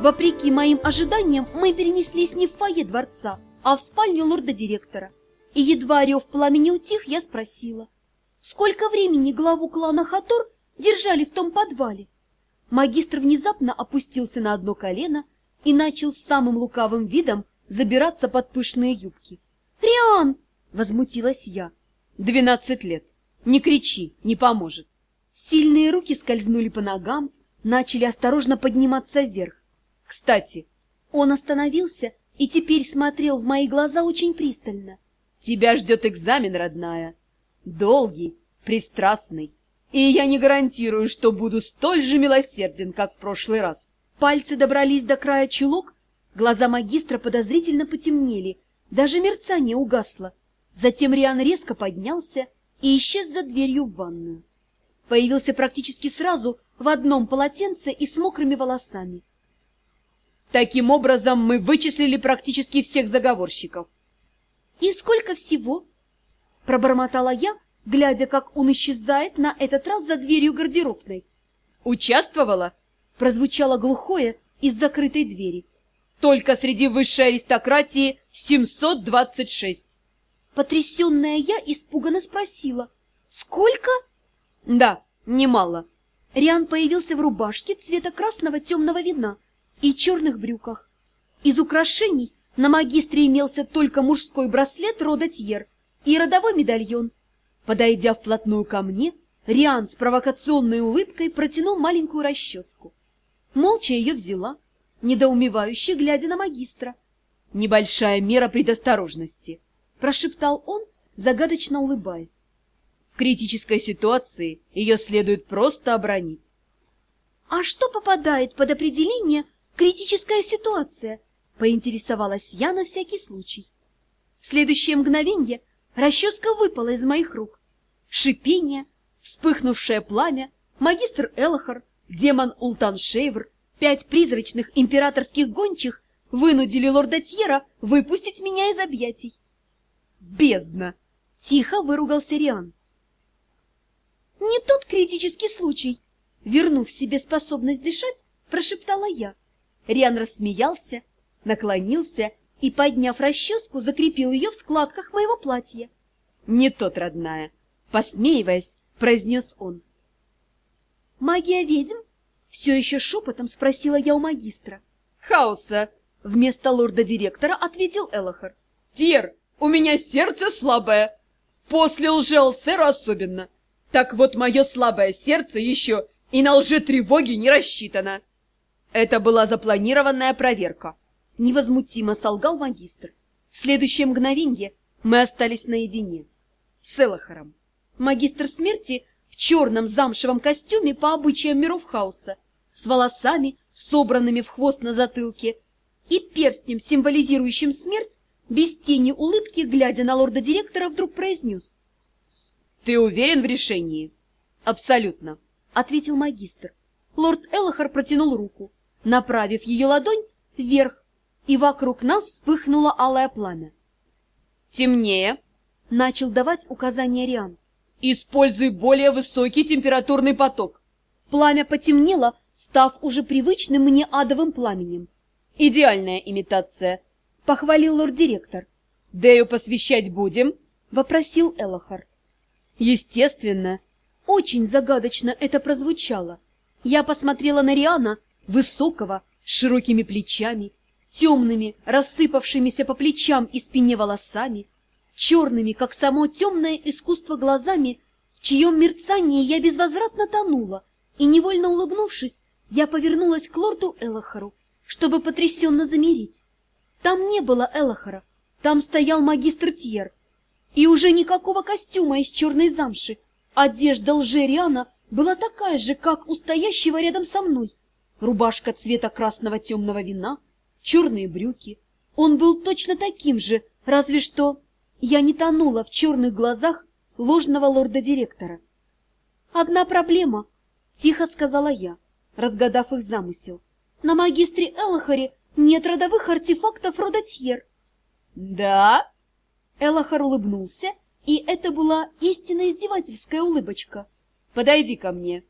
Вопреки моим ожиданиям, мы перенеслись не в фойе дворца, а в спальню лорда-директора. И едва рев пламени утих, я спросила, сколько времени главу клана Хатор держали в том подвале? Магистр внезапно опустился на одно колено и начал с самым лукавым видом забираться под пышные юбки. «Риан!» — возмутилась я. «Двенадцать лет. Не кричи, не поможет». Сильные руки скользнули по ногам, начали осторожно подниматься вверх. Кстати, он остановился и теперь смотрел в мои глаза очень пристально. «Тебя ждет экзамен, родная. Долгий, пристрастный. И я не гарантирую, что буду столь же милосерден, как в прошлый раз». Пальцы добрались до края чулок, глаза магистра подозрительно потемнели, даже мерцание угасло. Затем Риан резко поднялся и исчез за дверью в ванную. Появился практически сразу в одном полотенце и с мокрыми волосами. Таким образом, мы вычислили практически всех заговорщиков. «И сколько всего?» – пробормотала я, глядя, как он исчезает на этот раз за дверью гардеробной. «Участвовала?» – прозвучало глухое из закрытой двери. «Только среди высшей аристократии 726!» Потрясенная я испуганно спросила. «Сколько?» «Да, немало». Риан появился в рубашке цвета красного темного вина – и черных брюках. Из украшений на магистре имелся только мужской браслет рода Тьер и родовой медальон. Подойдя вплотную ко мне, Риан с провокационной улыбкой протянул маленькую расческу. Молча ее взяла, недоумевающе глядя на магистра. «Небольшая мера предосторожности», — прошептал он, загадочно улыбаясь. «В критической ситуации ее следует просто обронить». «А что попадает под определение критическая ситуация?» — поинтересовалась я на всякий случай. В следующее мгновенье расческа выпала из моих рук. Шипение, вспыхнувшее пламя, магистр Элохар, демон Ултаншейвр, пять призрачных императорских гончих вынудили лорда Тьера выпустить меня из объятий. «Бездна!» — тихо выругался Риан. «Не тот критический случай!» Вернув себе способность дышать, прошептала я. Риан рассмеялся, наклонился и, подняв расческу, закрепил ее в складках моего платья. «Не тот, родная!» — посмеиваясь, произнес он. «Магия ведьм?» — все еще шепотом спросила я у магистра. «Хаоса!» — вместо лорда-директора ответил Элохар. «Тер, у меня сердце слабое, после лже-алсера особенно. Так вот, мое слабое сердце еще и на лже-тревоге не рассчитано!» Это была запланированная проверка. Невозмутимо солгал магистр. В следующее мгновенье мы остались наедине. С Элохором. Магистр смерти в черном замшевом костюме по обычаям миров хаоса, с волосами, собранными в хвост на затылке, и перстнем, символизирующим смерть, без тени улыбки, глядя на лорда-директора, вдруг произнес. «Ты уверен в решении?» «Абсолютно», — ответил магистр. Лорд Элохор протянул руку направив ее ладонь вверх, и вокруг нас вспыхнуло алое пламя. «Темнее!» — начал давать указания Риан. «Используй более высокий температурный поток!» Пламя потемнело, став уже привычным мне адовым пламенем. «Идеальная имитация!» — похвалил лорд-директор. «Дею посвящать будем?» — вопросил Элохар. Естественно, очень загадочно это прозвучало. Я посмотрела на Риана, высокого, с широкими плечами, темными, рассыпавшимися по плечам и спине волосами, черными, как само темное искусство глазами, в чьем мерцании я безвозвратно тонула, и, невольно улыбнувшись, я повернулась к лорду Элохору, чтобы потрясенно замереть. Там не было Элохора, там стоял магистр Тьер, и уже никакого костюма из черной замши. Одежда лжериана была такая же, как у стоящего рядом со мной, рубашка цвета красного темного вина, черные брюки. Он был точно таким же, разве что я не тонула в черных глазах ложного лорда-директора. «Одна проблема», — тихо сказала я, разгадав их замысел. «На магистре Элохаре нет родовых артефактов рода Тьер». «Да?» Элохар улыбнулся, и это была истинно издевательская улыбочка. «Подойди ко мне».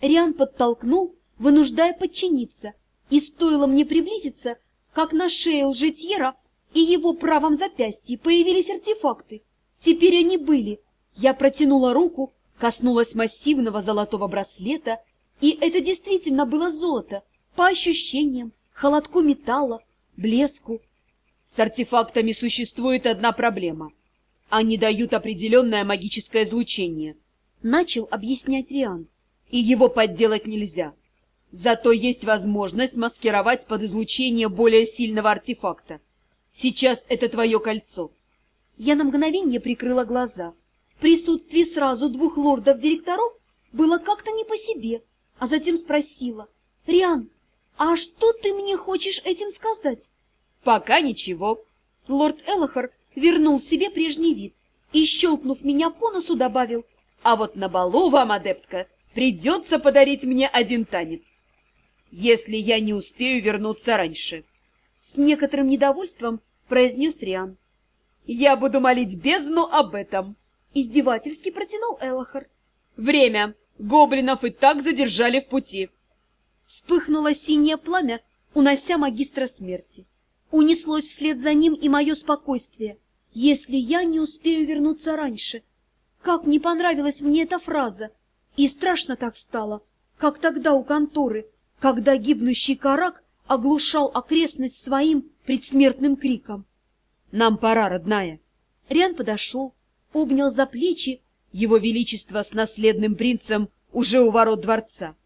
Риан подтолкнул, вынуждая подчиниться, И стоило мне приблизиться, как на шее лжетьера и его правом запястье появились артефакты. Теперь они были. Я протянула руку, коснулась массивного золотого браслета, и это действительно было золото, по ощущениям, холодку металла, блеску. С артефактами существует одна проблема. Они дают определенное магическое излучение. Начал объяснять Риан. И его подделать нельзя. Зато есть возможность маскировать под излучение более сильного артефакта. Сейчас это твое кольцо. Я на мгновение прикрыла глаза. В присутствии сразу двух лордов-директоров было как-то не по себе, а затем спросила. «Риан, а что ты мне хочешь этим сказать?» «Пока ничего». Лорд Элохар вернул себе прежний вид и, щелкнув меня по носу, добавил. «А вот на балу вам, адептка, придется подарить мне один танец, если я не успею вернуться раньше». С некоторым недовольством произнес Риан. «Я буду молить бездну об этом!» Издевательски протянул Элохар. «Время! Гоблинов и так задержали в пути!» Вспыхнуло синее пламя, унося магистра смерти. Унеслось вслед за ним и мое спокойствие. «Если я не успею вернуться раньше!» Как не понравилась мне эта фраза! И страшно так стало, как тогда у конторы, когда гибнущий карак оглушал окрестность своим предсмертным криком. «Нам пора, родная!» Риан подошел, обнял за плечи. Его Величество с наследным принцем уже у ворот дворца.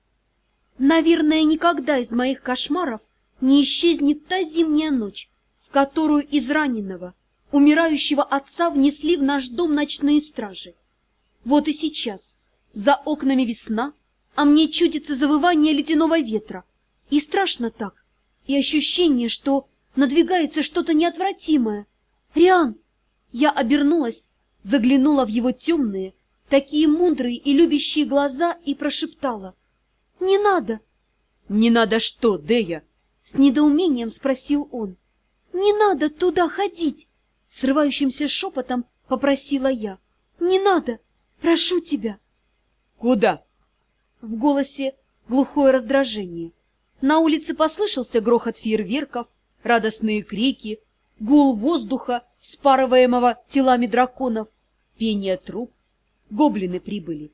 Наверное, никогда из моих кошмаров не исчезнет та зимняя ночь, в которую из раненого, умирающего отца внесли в наш дом ночные стражи. Вот и сейчас, за окнами весна, а мне чудится завывание ледяного ветра. И страшно так, и ощущение, что надвигается что-то неотвратимое. «Риан!» Я обернулась, заглянула в его темные, такие мудрые и любящие глаза и прошептала. «Не надо!» «Не надо что, Дея?» С недоумением спросил он. «Не надо туда ходить!» Срывающимся шепотом попросила я. «Не надо! Прошу тебя!» «Куда?» В голосе глухое раздражение. На улице послышался грохот фейерверков, радостные крики, гул воздуха, спарываемого телами драконов, пение труб. Гоблины прибыли.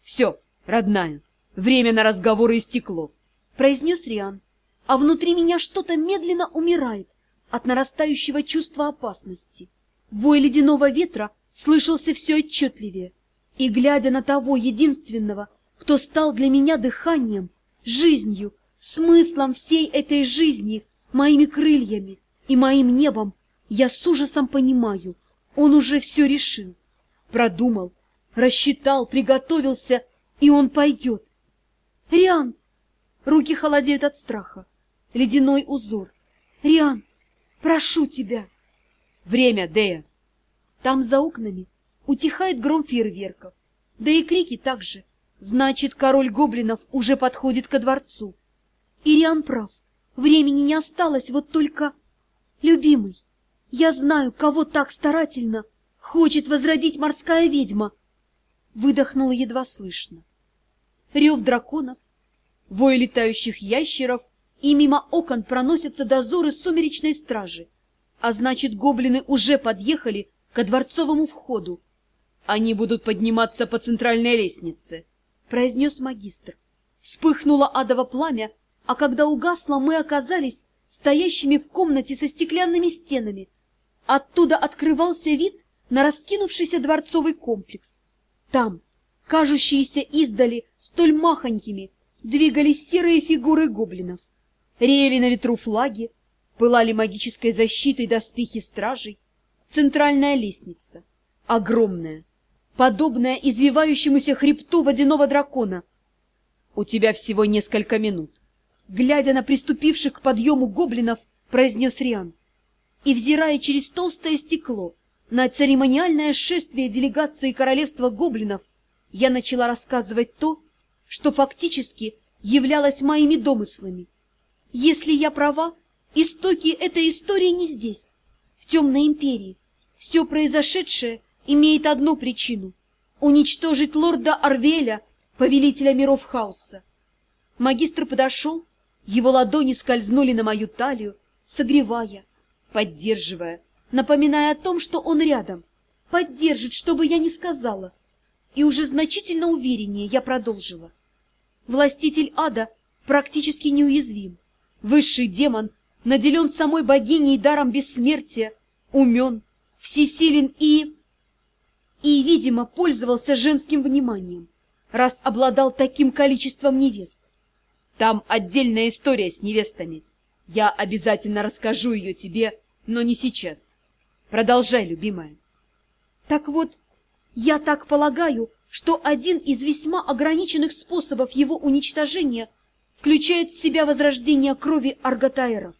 «Все, родная, время на разговоры истекло», — произнес Риан. А внутри меня что-то медленно умирает от нарастающего чувства опасности. Вой ледяного ветра слышался все отчетливее. И, глядя на того единственного, кто стал для меня дыханием, жизнью, смыслом всей этой жизни, моими крыльями и моим небом, я с ужасом понимаю, он уже все решил, продумал, рассчитал, приготовился, и он пойдет. Риан! Руки холодеют от страха. Ледяной узор. Риан, прошу тебя. Время, Дея. Там за окнами утихает гром фейерверков, да и крики также. Значит, король гоблинов уже подходит ко дворцу. Ириан прав. Времени не осталось, вот только... Любимый, я знаю, кого так старательно хочет возродить морская ведьма. Выдохнула едва слышно. Рев драконов, вой летающих ящеров, и мимо окон проносятся дозоры сумеречной стражи. А значит, гоблины уже подъехали ко дворцовому входу. Они будут подниматься по центральной лестнице, — произнес магистр. Вспыхнуло адово пламя, а когда угасло, мы оказались стоящими в комнате со стеклянными стенами. Оттуда открывался вид на раскинувшийся дворцовый комплекс. Там, кажущиеся издали столь махонькими, двигались серые фигуры гоблинов. Реяли на ветру флаги, пылали магической защитой доспехи стражей. Центральная лестница, огромная, подобная извивающемуся хребту водяного дракона. У тебя всего несколько минут глядя на приступивших к подъему гоблинов, произнес Риан. И, взирая через толстое стекло на церемониальное шествие делегации королевства гоблинов, я начала рассказывать то, что фактически являлось моими домыслами. Если я права, истоки этой истории не здесь, в темной империи. Все произошедшее имеет одну причину — уничтожить лорда Арвеля, повелителя миров хаоса. Магистр подошел Его ладони скользнули на мою талию, согревая, поддерживая, напоминая о том, что он рядом, поддержит, что бы я ни сказала. И уже значительно увереннее я продолжила. Властитель ада практически неуязвим. Высший демон наделен самой богиней даром бессмертия, умен, всесилен и... И, видимо, пользовался женским вниманием, раз обладал таким количеством невест. Там отдельная история с невестами. Я обязательно расскажу ее тебе, но не сейчас. Продолжай, любимая. Так вот, я так полагаю, что один из весьма ограниченных способов его уничтожения включает в себя возрождение крови арготаэров.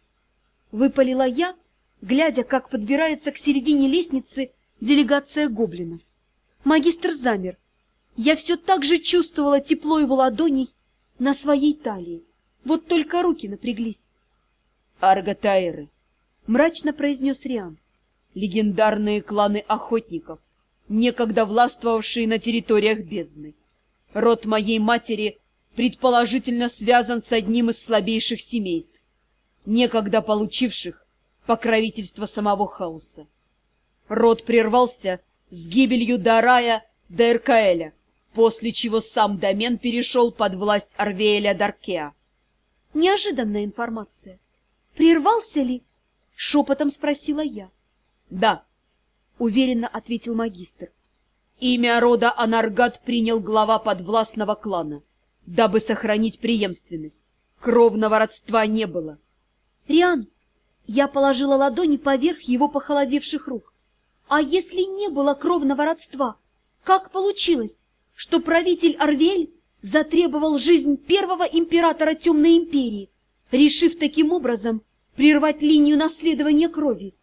Выпалила я, глядя, как подбирается к середине лестницы делегация гоблинов. Магистр замер. Я все так же чувствовала тепло его ладоней на своей талии. Вот только руки напряглись. Арготаэры, мрачно произнес Риан. Легендарные кланы охотников, некогда властвовавшие на территориях бездны. Род моей матери предположительно связан с одним из слабейших семейств, некогда получивших покровительство самого хаоса. Род прервался с гибелью Дарая до Эркаэля, после чего сам домен перешел под власть Арвеэля Даркеа. Неожиданная информация. Прервался ли? Шепотом спросила я. Да, уверенно ответил магистр. Имя рода Анаргат принял глава подвластного клана, дабы сохранить преемственность. Кровного родства не было. Риан, я положила ладони поверх его похолодевших рук. А если не было кровного родства, как получилось, что правитель Арвель затребовал жизнь первого императора Темной Империи, решив таким образом прервать линию наследования крови?